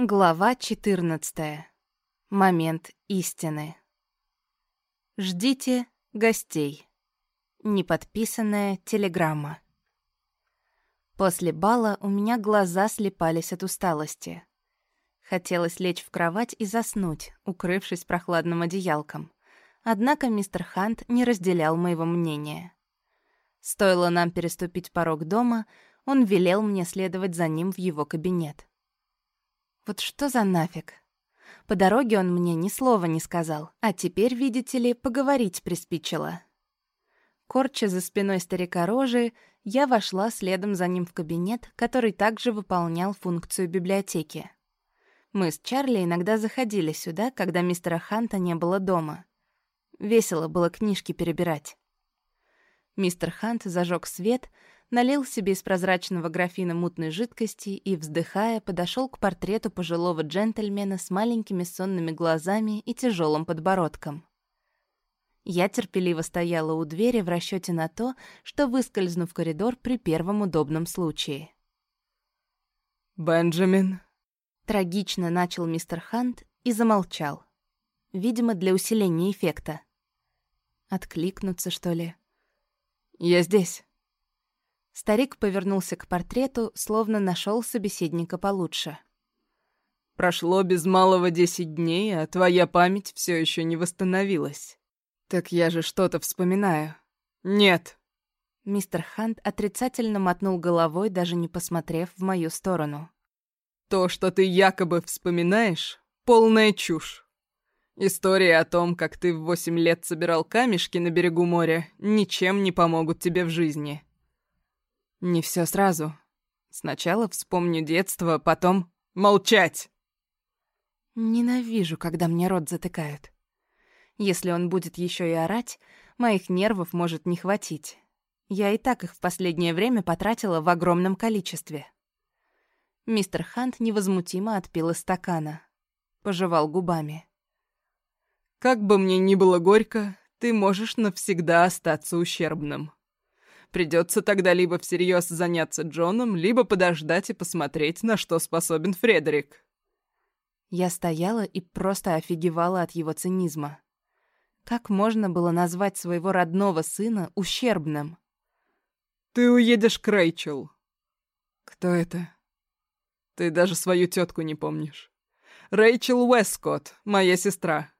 Глава 14. Момент истины. Ждите гостей. Неподписанная телеграмма. После бала у меня глаза слепались от усталости. Хотелось лечь в кровать и заснуть, укрывшись прохладным одеялком. Однако мистер Хант не разделял моего мнения. Стоило нам переступить порог дома, он велел мне следовать за ним в его кабинет. Вот что за нафиг? По дороге он мне ни слова не сказал, а теперь, видите ли, поговорить приспичило. Корча за спиной старика рожи, я вошла следом за ним в кабинет, который также выполнял функцию библиотеки. Мы с Чарли иногда заходили сюда, когда мистера Ханта не было дома. Весело было книжки перебирать. Мистер Хант зажег свет, налил себе из прозрачного графина мутной жидкости и, вздыхая, подошел к портрету пожилого джентльмена с маленькими сонными глазами и тяжелым подбородком. Я терпеливо стояла у двери в расчете на то, что выскользну в коридор при первом удобном случае. «Бенджамин?» Трагично начал мистер Хант и замолчал. Видимо, для усиления эффекта. Откликнуться, что ли? «Я здесь». Старик повернулся к портрету, словно нашел собеседника получше. «Прошло без малого десять дней, а твоя память все еще не восстановилась. Так я же что-то вспоминаю. Нет!» Мистер Хант отрицательно мотнул головой, даже не посмотрев в мою сторону. «То, что ты якобы вспоминаешь, полная чушь. История о том, как ты в восемь лет собирал камешки на берегу моря, ничем не помогут тебе в жизни. Не все сразу. Сначала вспомню детство, потом молчать. Ненавижу, когда мне рот затыкают. Если он будет еще и орать, моих нервов может не хватить. Я и так их в последнее время потратила в огромном количестве. Мистер Хант невозмутимо отпил из стакана. Пожевал губами. «Как бы мне ни было горько, ты можешь навсегда остаться ущербным». Придется тогда либо всерьез заняться Джоном, либо подождать и посмотреть, на что способен Фредерик. Я стояла и просто офигевала от его цинизма. Как можно было назвать своего родного сына ущербным? «Ты уедешь к Рэйчел». «Кто это?» «Ты даже свою тетку не помнишь. Рэйчел Уэскотт, моя сестра.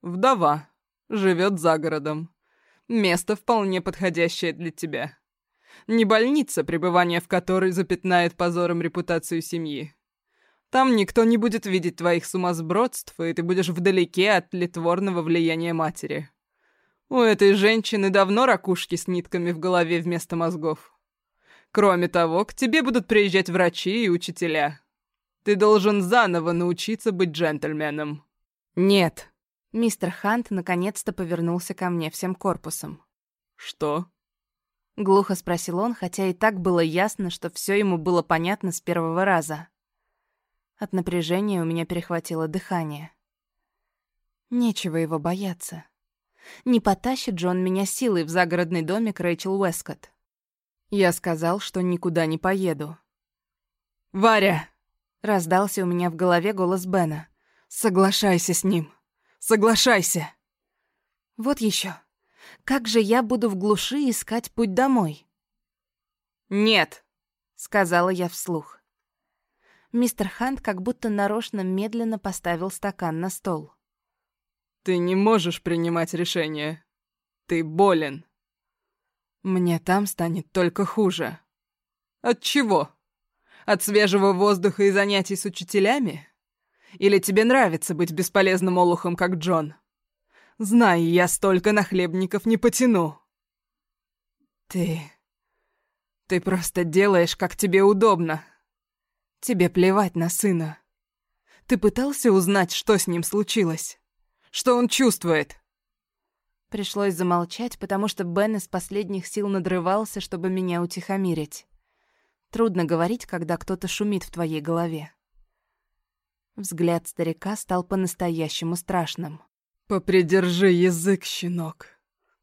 Вдова. Живет за городом. Место вполне подходящее для тебя. Не больница, пребывание в которой запятнает позором репутацию семьи. Там никто не будет видеть твоих сумасбродств, и ты будешь вдалеке от литворного влияния матери. У этой женщины давно ракушки с нитками в голове вместо мозгов. Кроме того, к тебе будут приезжать врачи и учителя. Ты должен заново научиться быть джентльменом. Нет. Мистер Хант наконец-то повернулся ко мне всем корпусом. «Что?» Глухо спросил он, хотя и так было ясно, что все ему было понятно с первого раза. От напряжения у меня перехватило дыхание. Нечего его бояться. Не потащит Джон меня силой в загородный домик Рэйчел Уэскотт. Я сказал, что никуда не поеду. «Варя!» — раздался у меня в голове голос Бена. «Соглашайся с ним!» Соглашайся!» «Вот еще. Как же я буду в глуши искать путь домой?» «Нет», — сказала я вслух. Мистер Хант как будто нарочно медленно поставил стакан на стол. «Ты не можешь принимать решения. Ты болен. Мне там станет только хуже. От чего? От свежего воздуха и занятий с учителями? Или тебе нравится быть бесполезным олухом, как Джон? Знай, я столько нахлебников не потяну. Ты... Ты просто делаешь, как тебе удобно. Тебе плевать на сына. Ты пытался узнать, что с ним случилось? Что он чувствует?» Пришлось замолчать, потому что Бен из последних сил надрывался, чтобы меня утихомирить. Трудно говорить, когда кто-то шумит в твоей голове. Взгляд старика стал по-настоящему страшным. «Попридержи язык, щенок.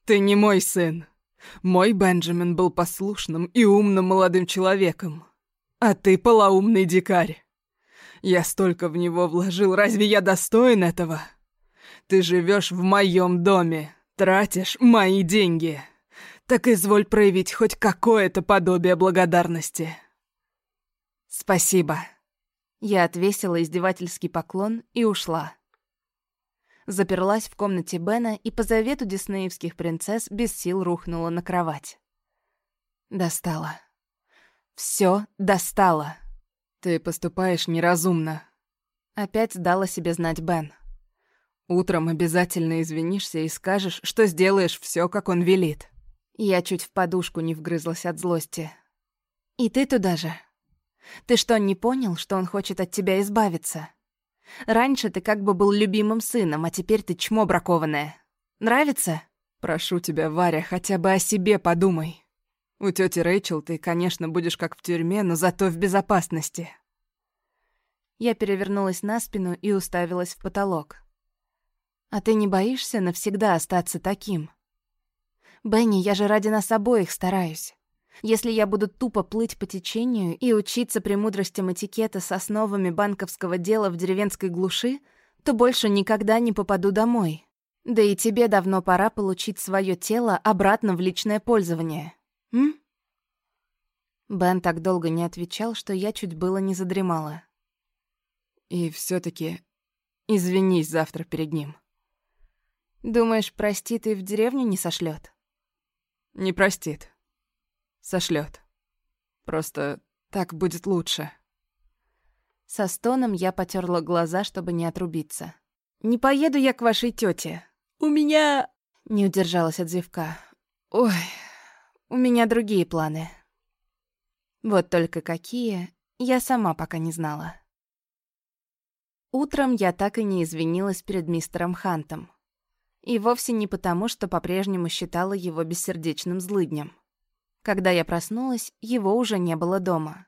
Ты не мой сын. Мой Бенджамин был послушным и умным молодым человеком. А ты полоумный дикарь. Я столько в него вложил, разве я достоин этого? Ты живешь в моем доме, тратишь мои деньги. Так изволь проявить хоть какое-то подобие благодарности. Спасибо. Я отвесила издевательский поклон и ушла. Заперлась в комнате Бена и по завету диснеевских принцесс без сил рухнула на кровать. Достала. Все достала. Ты поступаешь неразумно. Опять дала себе знать Бен. Утром обязательно извинишься и скажешь, что сделаешь все, как он велит. Я чуть в подушку не вгрызлась от злости. И ты туда же. Ты что, не понял, что он хочет от тебя избавиться? Раньше ты как бы был любимым сыном, а теперь ты чмо бракованное. Нравится? Прошу тебя, Варя, хотя бы о себе подумай. У тети Рэйчел ты, конечно, будешь как в тюрьме, но зато в безопасности. Я перевернулась на спину и уставилась в потолок. А ты не боишься навсегда остаться таким? Бенни, я же ради нас обоих стараюсь. Если я буду тупо плыть по течению и учиться премудростям этикета с основами банковского дела в деревенской глуши, то больше никогда не попаду домой. Да и тебе давно пора получить свое тело обратно в личное пользование. М? Бен так долго не отвечал, что я чуть было не задремала. И все таки извинись завтра перед ним. Думаешь, простит и в деревню не сошлет? Не простит сошлет. Просто так будет лучше. Со стоном я потерла глаза, чтобы не отрубиться. «Не поеду я к вашей тете. У меня...» Не удержалась от зевка. «Ой, у меня другие планы». Вот только какие, я сама пока не знала. Утром я так и не извинилась перед мистером Хантом. И вовсе не потому, что по-прежнему считала его бессердечным злыднем. Когда я проснулась, его уже не было дома.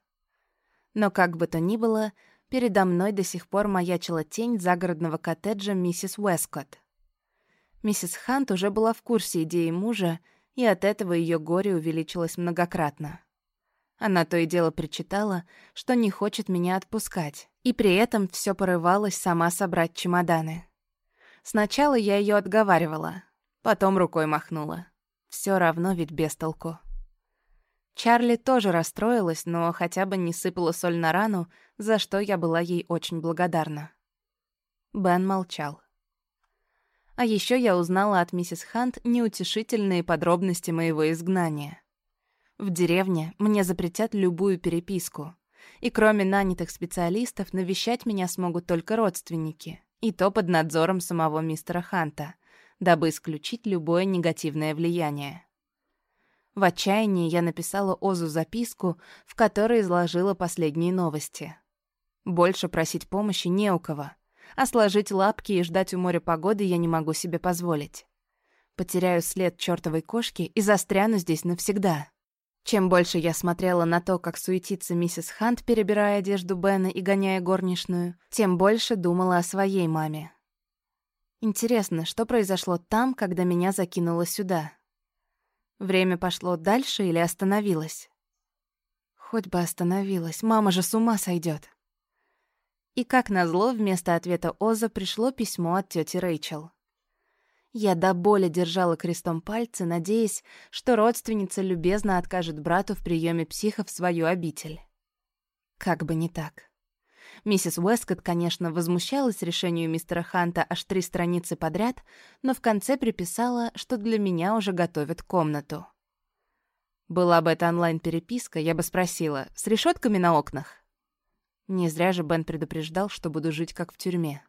Но как бы то ни было, передо мной до сих пор маячила тень загородного коттеджа миссис Уэскотт. Миссис Хант уже была в курсе идеи мужа, и от этого ее горе увеличилось многократно. Она то и дело причитала, что не хочет меня отпускать, и при этом все порывалась сама собрать чемоданы. Сначала я ее отговаривала, потом рукой махнула. Все равно ведь без толку. Чарли тоже расстроилась, но хотя бы не сыпала соль на рану, за что я была ей очень благодарна. Бен молчал. А еще я узнала от миссис Хант неутешительные подробности моего изгнания. В деревне мне запретят любую переписку, и кроме нанятых специалистов навещать меня смогут только родственники, и то под надзором самого мистера Ханта, дабы исключить любое негативное влияние. В отчаянии я написала Озу записку, в которой изложила последние новости. Больше просить помощи не у кого, а сложить лапки и ждать у моря погоды я не могу себе позволить. Потеряю след чертовой кошки и застряну здесь навсегда. Чем больше я смотрела на то, как суетится миссис Хант, перебирая одежду Бена и гоняя горничную, тем больше думала о своей маме. Интересно, что произошло там, когда меня закинуло сюда? Время пошло дальше или остановилось? Хоть бы остановилось, мама же с ума сойдет. И как назло, вместо ответа Оза пришло письмо от тети Рэйчел. Я до боли держала крестом пальцы, надеясь, что родственница любезно откажет брату в приеме психа в свою обитель. Как бы не так. Миссис Уэскотт, конечно, возмущалась решению мистера Ханта аж три страницы подряд, но в конце приписала, что для меня уже готовят комнату. Была бы это онлайн-переписка, я бы спросила, с решетками на окнах? Не зря же Бен предупреждал, что буду жить как в тюрьме.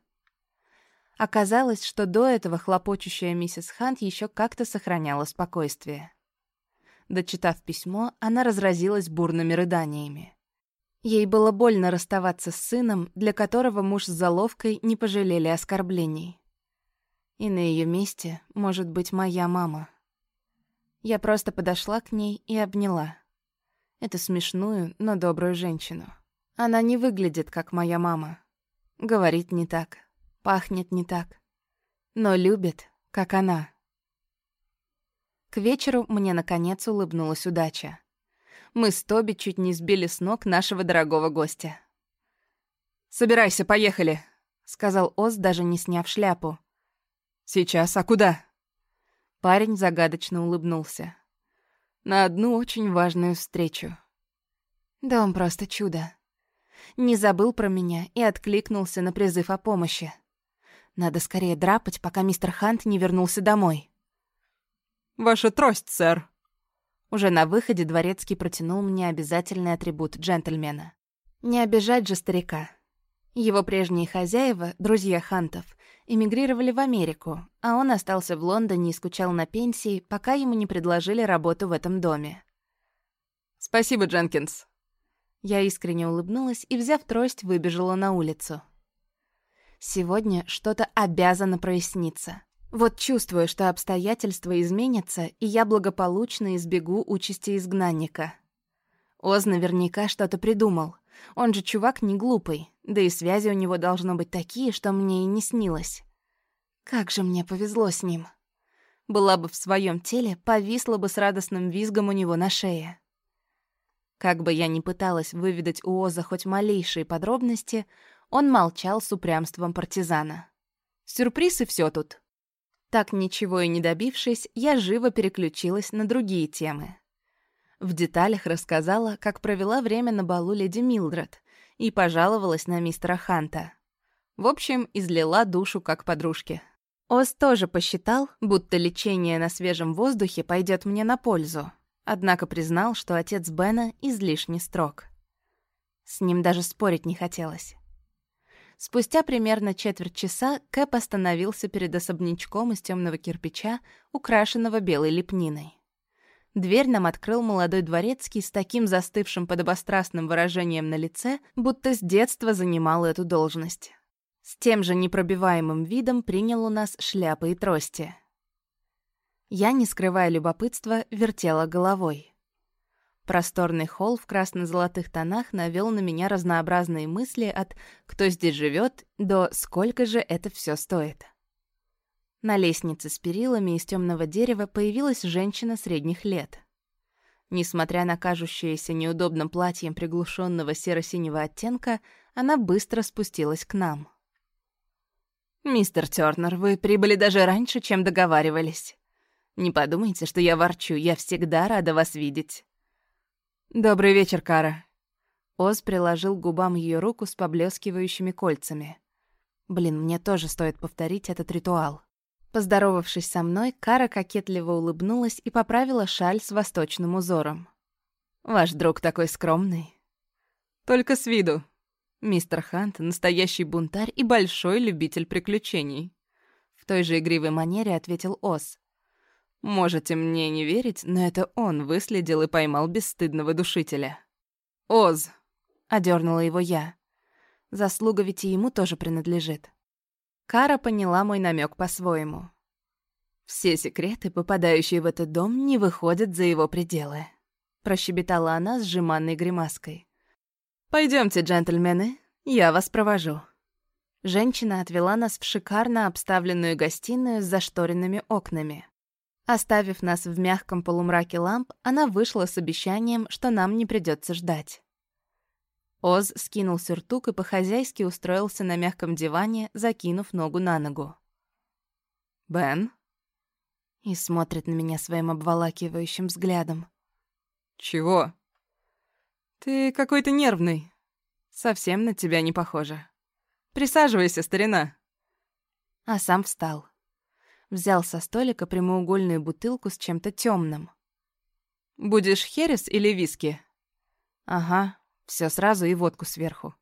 Оказалось, что до этого хлопочущая миссис Хант еще как-то сохраняла спокойствие. Дочитав письмо, она разразилась бурными рыданиями. Ей было больно расставаться с сыном, для которого муж с заловкой не пожалели оскорблений. И на ее месте может быть моя мама. Я просто подошла к ней и обняла. Эту смешную, но добрую женщину. Она не выглядит, как моя мама. Говорит не так, пахнет не так. Но любит, как она. К вечеру мне, наконец, улыбнулась удача мы с Тоби чуть не сбили с ног нашего дорогого гостя. «Собирайся, поехали», — сказал Оз, даже не сняв шляпу. «Сейчас, а куда?» Парень загадочно улыбнулся. «На одну очень важную встречу». «Да он просто чудо. Не забыл про меня и откликнулся на призыв о помощи. Надо скорее драпать, пока мистер Хант не вернулся домой». «Ваша трость, сэр». Уже на выходе дворецкий протянул мне обязательный атрибут джентльмена. Не обижать же старика. Его прежние хозяева, друзья Хантов, эмигрировали в Америку, а он остался в Лондоне и скучал на пенсии, пока ему не предложили работу в этом доме. «Спасибо, Дженкинс». Я искренне улыбнулась и, взяв трость, выбежала на улицу. Сегодня что-то обязано проясниться. Вот чувствую, что обстоятельства изменятся, и я благополучно избегу участи изгнанника. Оз наверняка что-то придумал. Он же чувак не глупый, да и связи у него должно быть такие, что мне и не снилось. Как же мне повезло с ним. Была бы в своем теле, повисла бы с радостным визгом у него на шее. Как бы я ни пыталась выведать у Оза хоть малейшие подробности, он молчал с упрямством партизана. Сюрприз и все тут. Так ничего и не добившись, я живо переключилась на другие темы. В деталях рассказала, как провела время на балу леди Милдред и пожаловалась на мистера Ханта. В общем, излила душу как подружке. Оз тоже посчитал, будто лечение на свежем воздухе пойдет мне на пользу, однако признал, что отец Бена излишне строг. С ним даже спорить не хотелось. Спустя примерно четверть часа Кэп остановился перед особнячком из темного кирпича, украшенного белой лепниной. Дверь нам открыл молодой дворецкий с таким застывшим подобострастным выражением на лице, будто с детства занимал эту должность. С тем же непробиваемым видом принял у нас шляпы и трости. Я, не скрывая любопытства, вертела головой. Просторный холл в красно-золотых тонах навел на меня разнообразные мысли от «кто здесь живет» до «сколько же это все стоит». На лестнице с перилами из темного дерева появилась женщина средних лет. Несмотря на кажущееся неудобным платьем приглушенного серо-синего оттенка, она быстро спустилась к нам. «Мистер Тёрнер, вы прибыли даже раньше, чем договаривались. Не подумайте, что я ворчу, я всегда рада вас видеть». «Добрый вечер, Кара». Оз приложил к губам ее руку с поблескивающими кольцами. Блин, мне тоже стоит повторить этот ритуал. Поздоровавшись со мной, Кара кокетливо улыбнулась и поправила шаль с восточным узором. «Ваш друг такой скромный». «Только с виду». Мистер Хант — настоящий бунтарь и большой любитель приключений. В той же игривой манере ответил Оз. Можете мне не верить, но это он выследил и поймал бесстыдного душителя. «Оз!» — одернула его я. Заслуга ведь и ему тоже принадлежит. Кара поняла мой намек по-своему. «Все секреты, попадающие в этот дом, не выходят за его пределы», — прощебетала она с жеманной гримаской. Пойдемте, джентльмены, я вас провожу». Женщина отвела нас в шикарно обставленную гостиную с зашторенными окнами. Оставив нас в мягком полумраке ламп, она вышла с обещанием, что нам не придется ждать. Оз скинул сюртук и по-хозяйски устроился на мягком диване, закинув ногу на ногу. «Бен?» И смотрит на меня своим обволакивающим взглядом. «Чего?» «Ты какой-то нервный. Совсем на тебя не похоже. Присаживайся, старина». А сам встал взял со столика прямоугольную бутылку с чем-то темным. «Будешь херес или виски?» «Ага, все сразу и водку сверху».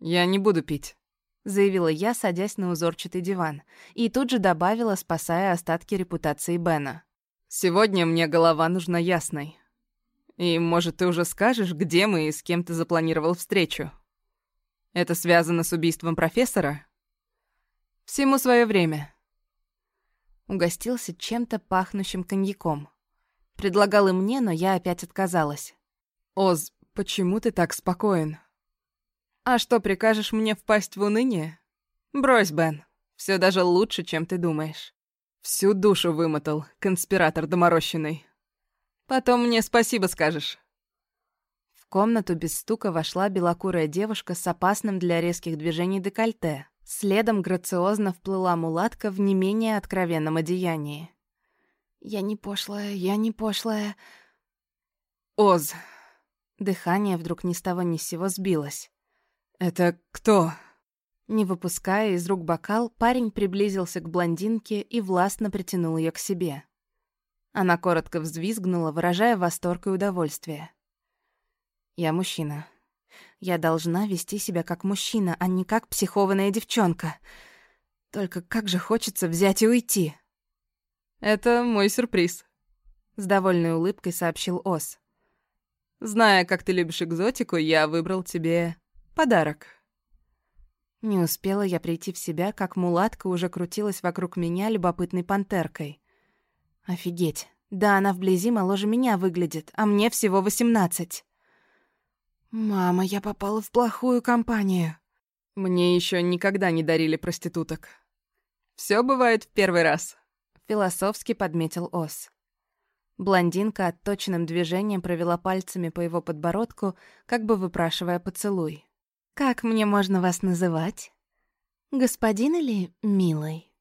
«Я не буду пить», — заявила я, садясь на узорчатый диван, и тут же добавила, спасая остатки репутации Бена. «Сегодня мне голова нужна ясной. И, может, ты уже скажешь, где мы и с кем ты запланировал встречу? Это связано с убийством профессора?» «Всему свое время», Угостился чем-то пахнущим коньяком. Предлагал и мне, но я опять отказалась. «Оз, почему ты так спокоен?» «А что, прикажешь мне впасть в уныние?» «Брось, Бен, все даже лучше, чем ты думаешь. Всю душу вымотал, конспиратор доморощенный. Потом мне спасибо скажешь». комнату без стука вошла белокурая девушка с опасным для резких движений декольте. Следом грациозно вплыла мулатка в не менее откровенном одеянии. «Я не пошлая, я не пошлая...» «Оз!» Дыхание вдруг ни с того ни с сего сбилось. «Это кто?» Не выпуская из рук бокал, парень приблизился к блондинке и властно притянул ее к себе. Она коротко взвизгнула, выражая восторг и удовольствие. «Я мужчина. Я должна вести себя как мужчина, а не как психованная девчонка. Только как же хочется взять и уйти!» «Это мой сюрприз», — с довольной улыбкой сообщил Ос. «Зная, как ты любишь экзотику, я выбрал тебе подарок». Не успела я прийти в себя, как мулатка уже крутилась вокруг меня любопытной пантеркой. Офигеть. Да, она вблизи моложе меня выглядит, а мне всего восемнадцать. Мама, я попала в плохую компанию. Мне еще никогда не дарили проституток. Все бывает в первый раз. Философски подметил Ос. Блондинка отточенным движением провела пальцами по его подбородку, как бы выпрашивая поцелуй. «Как мне можно вас называть? Господин или милый?»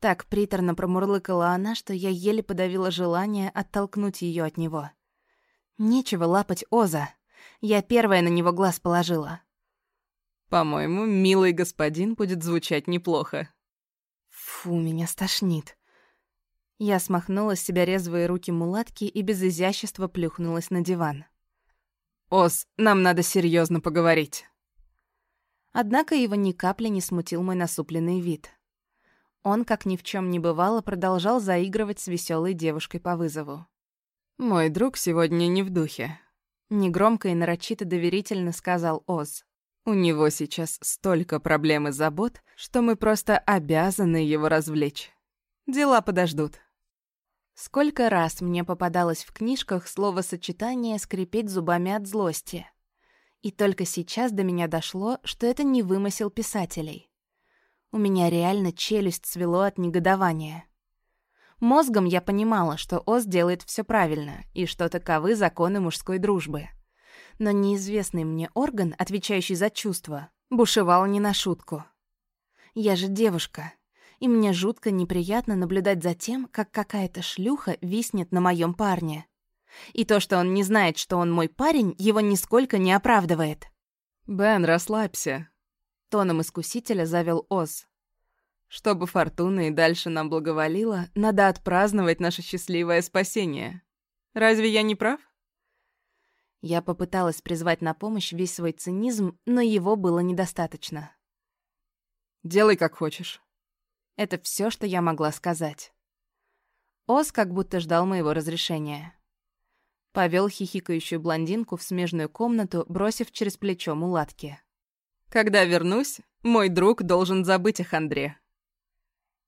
Так приторно промурлыкала она, что я еле подавила желание оттолкнуть ее от него. Нечего лапать Оза. Я первая на него глаз положила. «По-моему, милый господин будет звучать неплохо». Фу, меня стошнит. Я смахнула с себя резвые руки мулатки и без изящества плюхнулась на диван. «Оз, нам надо серьезно поговорить». Однако его ни капли не смутил мой насупленный вид. Он, как ни в чем не бывало, продолжал заигрывать с веселой девушкой по вызову. «Мой друг сегодня не в духе», — негромко и нарочито доверительно сказал Оз. «У него сейчас столько проблем и забот, что мы просто обязаны его развлечь. Дела подождут». Сколько раз мне попадалось в книжках словосочетание «скрипеть зубами от злости». И только сейчас до меня дошло, что это не вымысел писателей. У меня реально челюсть свело от негодования. Мозгом я понимала, что Оз делает все правильно и что таковы законы мужской дружбы. Но неизвестный мне орган, отвечающий за чувства, бушевал не на шутку. Я же девушка, и мне жутко неприятно наблюдать за тем, как какая-то шлюха виснет на моем парне. И то, что он не знает, что он мой парень, его нисколько не оправдывает. «Бен, расслабься», — тоном искусителя завел Оз. «Чтобы фортуна и дальше нам благоволила, надо отпраздновать наше счастливое спасение. Разве я не прав?» Я попыталась призвать на помощь весь свой цинизм, но его было недостаточно. «Делай, как хочешь». Это все, что я могла сказать. Оз как будто ждал моего разрешения. Повел хихикающую блондинку в смежную комнату, бросив через плечо мулатки. «Когда вернусь, мой друг должен забыть о хандре».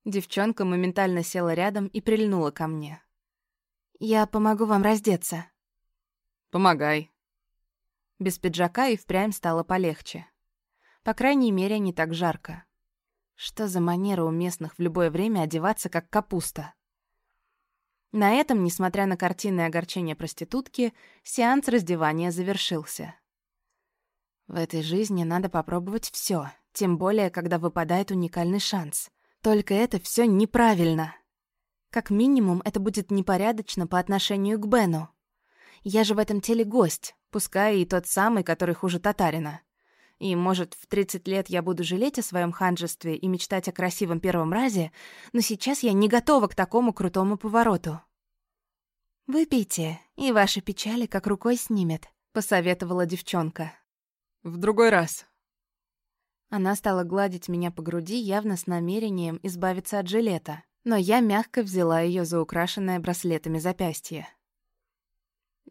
Девчонка моментально села рядом и прильнула ко мне. «Я помогу вам раздеться». «Помогай». Без пиджака и впрямь стало полегче. По крайней мере, не так жарко. Что за манера у местных в любое время одеваться, как капуста? На этом, несмотря на картины огорчения проститутки, сеанс раздевания завершился. В этой жизни надо попробовать все, тем более, когда выпадает уникальный шанс. Только это все неправильно. Как минимум, это будет непорядочно по отношению к Бену. Я же в этом теле гость, пускай и тот самый, который хуже татарина. И, может, в 30 лет я буду жалеть о своем ханжестве и мечтать о красивом первом разе, но сейчас я не готова к такому крутому повороту. «Выпейте, и ваши печали как рукой снимет», — посоветовала девчонка. «В другой раз». Она стала гладить меня по груди явно с намерением избавиться от жилета, но я мягко взяла ее за украшенное браслетами запястье.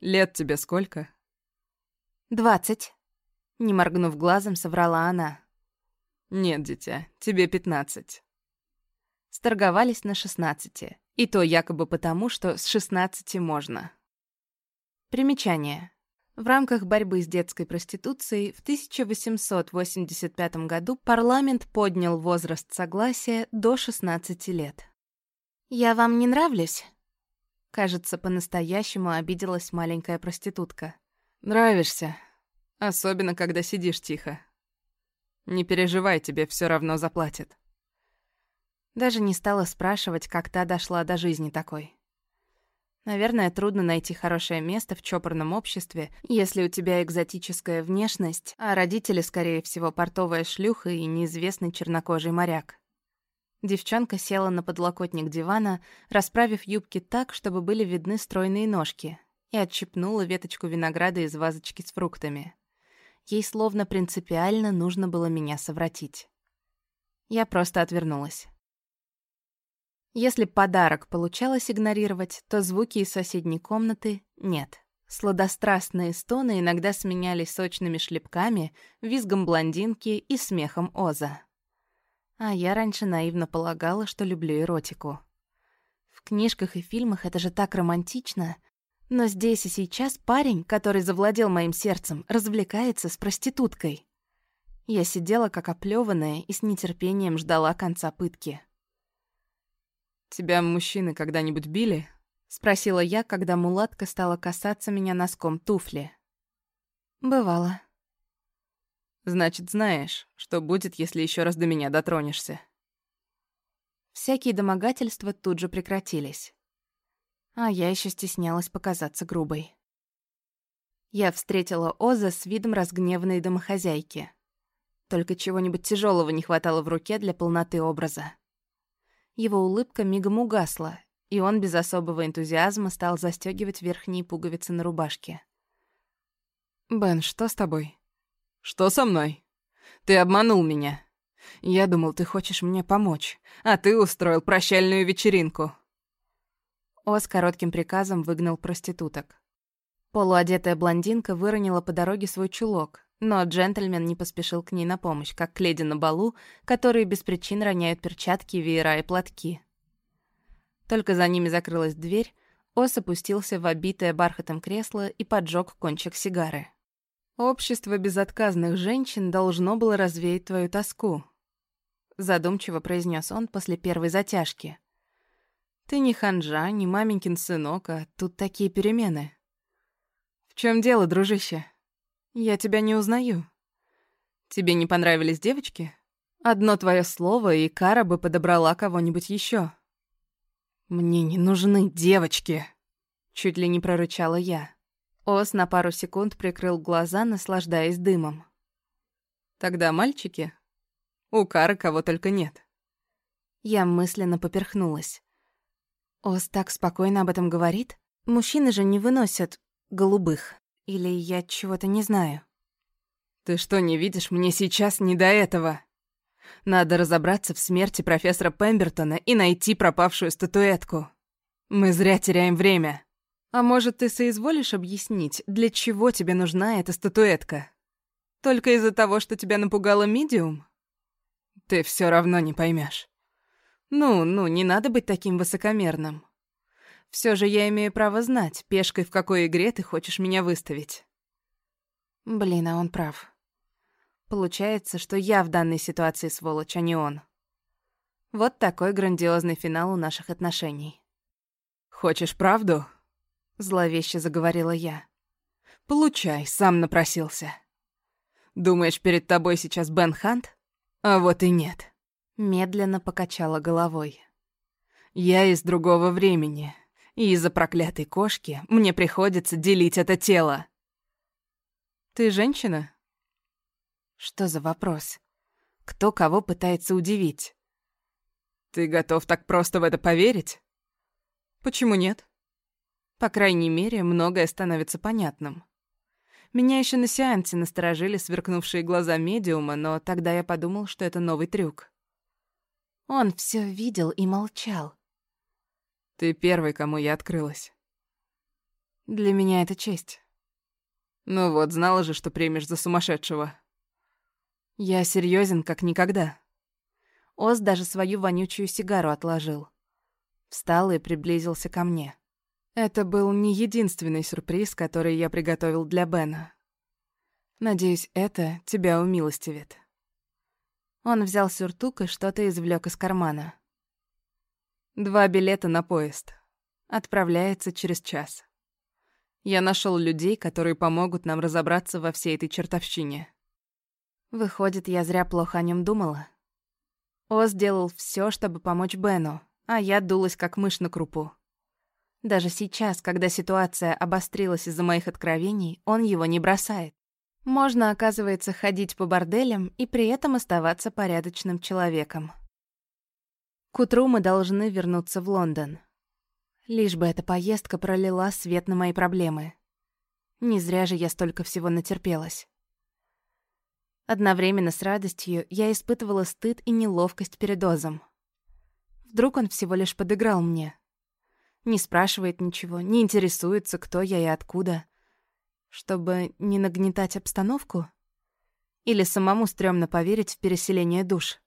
«Лет тебе сколько?» «Двадцать». Не моргнув глазом, соврала она. «Нет, дитя, тебе пятнадцать». Сторговались на шестнадцати. И то якобы потому, что с шестнадцати можно. Примечание. В рамках борьбы с детской проституцией в 1885 году парламент поднял возраст согласия до 16 лет. «Я вам не нравлюсь?» Кажется, по-настоящему обиделась маленькая проститутка. Нравишься. Особенно, когда сидишь тихо. Не переживай, тебе все равно заплатят. Даже не стала спрашивать, как та дошла до жизни такой. Наверное, трудно найти хорошее место в чопорном обществе, если у тебя экзотическая внешность, а родители, скорее всего, портовая шлюха и неизвестный чернокожий моряк. Девчонка села на подлокотник дивана, расправив юбки так, чтобы были видны стройные ножки, и отщипнула веточку винограда из вазочки с фруктами. Ей словно принципиально нужно было меня совратить. Я просто отвернулась. Если подарок получалось игнорировать, то звуки из соседней комнаты — нет. Сладострастные стоны иногда сменялись сочными шлепками, визгом блондинки и смехом Оза. А я раньше наивно полагала, что люблю эротику. В книжках и фильмах это же так романтично. Но здесь и сейчас парень, который завладел моим сердцем, развлекается с проституткой. Я сидела как оплеванная и с нетерпением ждала конца пытки. «Тебя мужчины когда-нибудь били?» — спросила я, когда мулатка стала касаться меня носком туфли. «Бывало». «Значит, знаешь, что будет, если еще раз до меня дотронешься». Всякие домогательства тут же прекратились. А я еще стеснялась показаться грубой. Я встретила Оза с видом разгневанной домохозяйки. Только чего-нибудь тяжелого не хватало в руке для полноты образа. Его улыбка мигом угасла, и он без особого энтузиазма стал застегивать верхние пуговицы на рубашке. «Бен, что с тобой?» «Что со мной? Ты обманул меня. Я думал, ты хочешь мне помочь, а ты устроил прощальную вечеринку». О с коротким приказом выгнал проституток. Полуодетая блондинка выронила по дороге свой чулок, но джентльмен не поспешил к ней на помощь, как к леди на балу, которые без причин роняют перчатки, веера и платки. Только за ними закрылась дверь, Ос опустился в обитое бархатом кресло и поджег кончик сигары. «Общество безотказных женщин должно было развеять твою тоску», задумчиво произнес он после первой затяжки. «Ты не ханжа, не маменькин сынок, а тут такие перемены». «В чем дело, дружище?» Я тебя не узнаю. Тебе не понравились девочки? Одно твое слово, и Кара бы подобрала кого-нибудь еще. Мне не нужны девочки, чуть ли не прорычала я. Ос на пару секунд прикрыл глаза, наслаждаясь дымом. Тогда мальчики? У Кары кого только нет. Я мысленно поперхнулась. Ос так спокойно об этом говорит? Мужчины же не выносят голубых. Или я чего-то не знаю? Ты что, не видишь, мне сейчас не до этого. Надо разобраться в смерти профессора Пембертона и найти пропавшую статуэтку. Мы зря теряем время. А может, ты соизволишь объяснить, для чего тебе нужна эта статуэтка? Только из-за того, что тебя напугала медиум? Ты все равно не поймешь. Ну, ну, не надо быть таким высокомерным. Все же я имею право знать, пешкой в какой игре ты хочешь меня выставить. Блин, а он прав. Получается, что я в данной ситуации сволочь, а не он. Вот такой грандиозный финал у наших отношений. «Хочешь правду?» — зловеще заговорила я. «Получай, сам напросился. Думаешь, перед тобой сейчас Бен Хант? А вот и нет». Медленно покачала головой. «Я из другого времени, и из-за проклятой кошки мне приходится делить это тело. Ты женщина? Что за вопрос? Кто кого пытается удивить? Ты готов так просто в это поверить? Почему нет? По крайней мере, многое становится понятным. Меня еще на сеансе насторожили сверкнувшие глаза медиума, но тогда я подумал, что это новый трюк. Он все видел и молчал. Ты первый, кому я открылась. Для меня это честь. Ну вот, знала же, что примешь за сумасшедшего. Я серьезен, как никогда. Оз даже свою вонючую сигару отложил. Встал и приблизился ко мне. Это был не единственный сюрприз, который я приготовил для Бена. Надеюсь, это тебя умилостивит. Он взял сюртук и что-то извлек из кармана. Два билета на поезд. Отправляется через час. Я нашел людей, которые помогут нам разобраться во всей этой чертовщине. Выходит, я зря плохо о нем думала. Оз делал все, чтобы помочь Бену, а я дулась как мышь на крупу. Даже сейчас, когда ситуация обострилась из-за моих откровений, он его не бросает. Можно, оказывается, ходить по борделям и при этом оставаться порядочным человеком. К утру мы должны вернуться в Лондон. Лишь бы эта поездка пролила свет на мои проблемы. Не зря же я столько всего натерпелась. Одновременно с радостью я испытывала стыд и неловкость перед Озом. Вдруг он всего лишь подыграл мне. Не спрашивает ничего, не интересуется, кто я и откуда — чтобы не нагнетать обстановку? Или самому стрёмно поверить в переселение душ?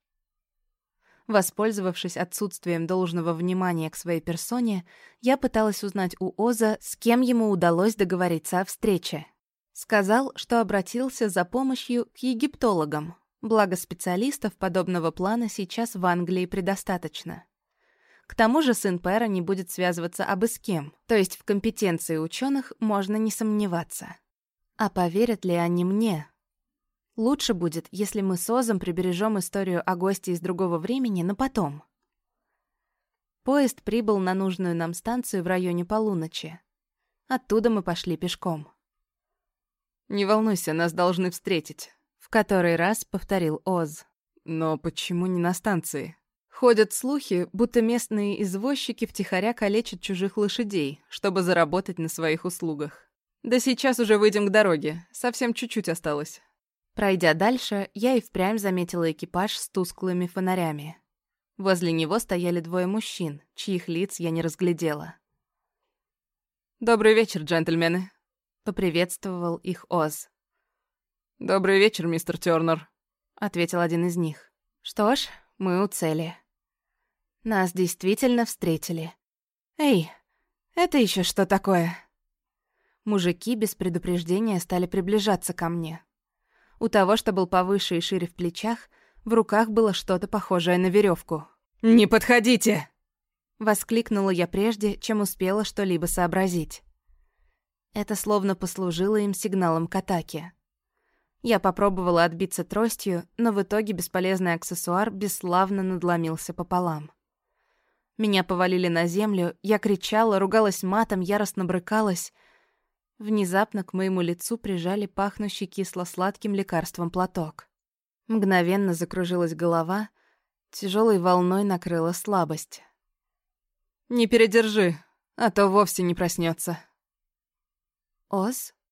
Воспользовавшись отсутствием должного внимания к своей персоне, я пыталась узнать у Оза, с кем ему удалось договориться о встрече. Сказал, что обратился за помощью к египтологам, благо специалистов подобного плана сейчас в Англии предостаточно. К тому же сын Пэра не будет связываться абы с кем, то есть в компетенции ученых можно не сомневаться. А поверят ли они мне? Лучше будет, если мы с Озом прибережем историю о госте из другого времени на потом. Поезд прибыл на нужную нам станцию в районе полуночи. Оттуда мы пошли пешком. «Не волнуйся, нас должны встретить», — в который раз повторил Оз. «Но почему не на станции?» Ходят слухи, будто местные извозчики втихаря калечат чужих лошадей, чтобы заработать на своих услугах. Да сейчас уже выйдем к дороге, совсем чуть-чуть осталось. Пройдя дальше, я и впрямь заметила экипаж с тусклыми фонарями. Возле него стояли двое мужчин, чьих лиц я не разглядела. «Добрый вечер, джентльмены», — поприветствовал их Оз. «Добрый вечер, мистер Тёрнер», — ответил один из них. «Что ж, мы у цели». Нас действительно встретили. «Эй, это еще что такое?» Мужики без предупреждения стали приближаться ко мне. У того, что был повыше и шире в плечах, в руках было что-то похожее на веревку. «Не подходите!» Воскликнула я прежде, чем успела что-либо сообразить. Это словно послужило им сигналом к атаке. Я попробовала отбиться тростью, но в итоге бесполезный аксессуар бесславно надломился пополам. Меня повалили на землю, я кричала, ругалась матом, яростно брыкалась. Внезапно к моему лицу прижали пахнущий кисло-сладким лекарством платок. Мгновенно закружилась голова, тяжелой волной накрыла слабость. «Не передержи, а то вовсе не проснется. «Оз?»